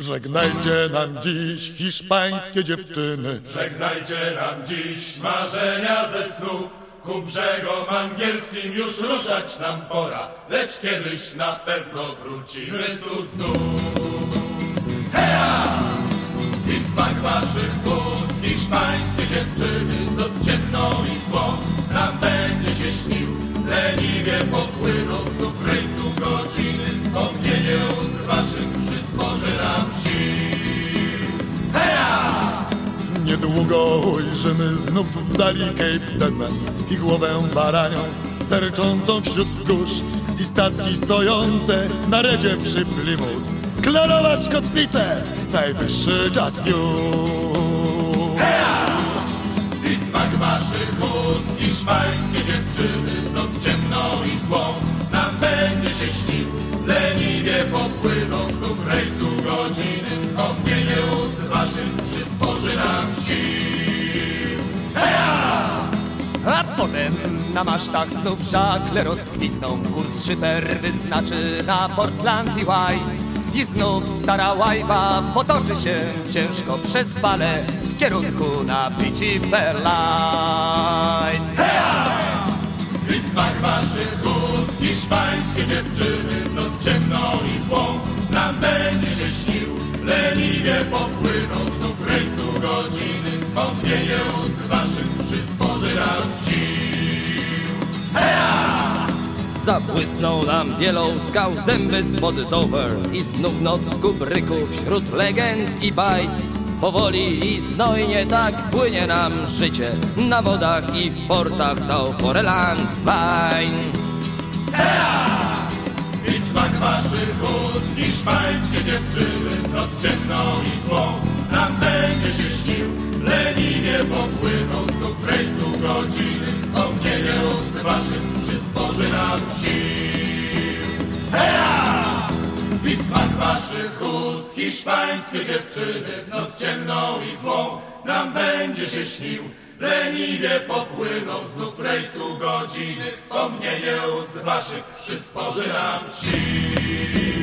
Żegnajcie nam dziś hiszpańskie dziewczyny. Żegnajcie nam dziś marzenia ze snów. Ku brzegom angielskim już ruszać nam pora, lecz kiedyś na pewno wrócimy tu znów. Hea! I smak waszych ust, hiszpańskie dziewczyny, noc ciemną i złą, nam będzie się śnił. Leniwie popłyną znów rejsu godziny, wspomnienie Niedługo ujrzymy znów w dali Cape Deadman i głowę baranią sterczącą wśród wzgórz i statki stojące na redzie przy Plymouth. Klarować kotwicę, najwyższy czas już. I smak waszych ust, hiszpańskie dziewczyny, noc ciemną i złą, nam będzie się śnił. Leniwie popłyną znów rejsu godziny, wspomnienie ust potem na masztach znów żagle rozkwitną. Kurs szyper wyznaczy na Portland i White. I znów stara łajba potoczy się ciężko przez fale W kierunku na Beachy Fairlight I smak waszych ust, hiszpańskie dziewczyny, noc ciemną i złą, nam będzie się śnił. Leniwie popłyną znów rejsu godziny, wspomnienie ust waszych przysporzy Zabłysnął nam bielą skał zęby spod Dover. I znów noc kubryków wśród legend i bajk Powoli i znojnie tak płynie nam życie. Na wodach i w portach Sauforeland Line I smak waszych ust, hiszpańskie dziewczyny, noc ciemną i złą, nam będzie się śnił. Leniwie popłyną znów rejsu godziny, wspomnienie ust waszych przysporzy nam sił. Hea! I smak waszych ust, hiszpańskie dziewczyny, noc ciemną i złą, nam będzie się śnił. Leniwie popłyną znów rejsu godziny, wspomnienie ust waszych przysporzy nam sił.